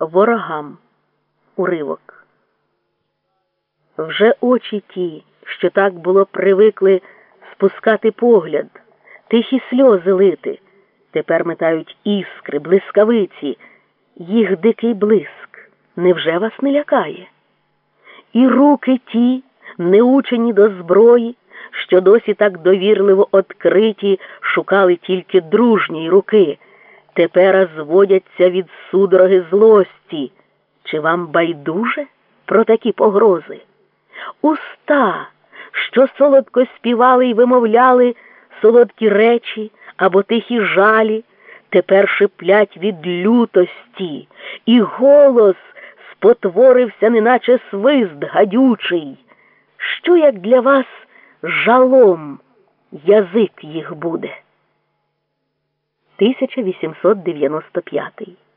ворогам. Уривок. Вже очі ті, що так було привикли спускати погляд, тихі сльози лити, тепер метають іскри, блискавиці, їх дикий блиск. Невже вас не лякає? І руки ті, неучені до зброї, що досі так довірливо откриті, шукали тільки дружньої руки, тепер зводяться від судороги злості. Чи вам байдуже про такі погрози? Уста, що солодко співали й вимовляли солодкі речі або тихі жалі, тепер шиплять від лютості, і голос спотворився, неначе свист гадючий. Що як для вас жалом язик їх буде? 1895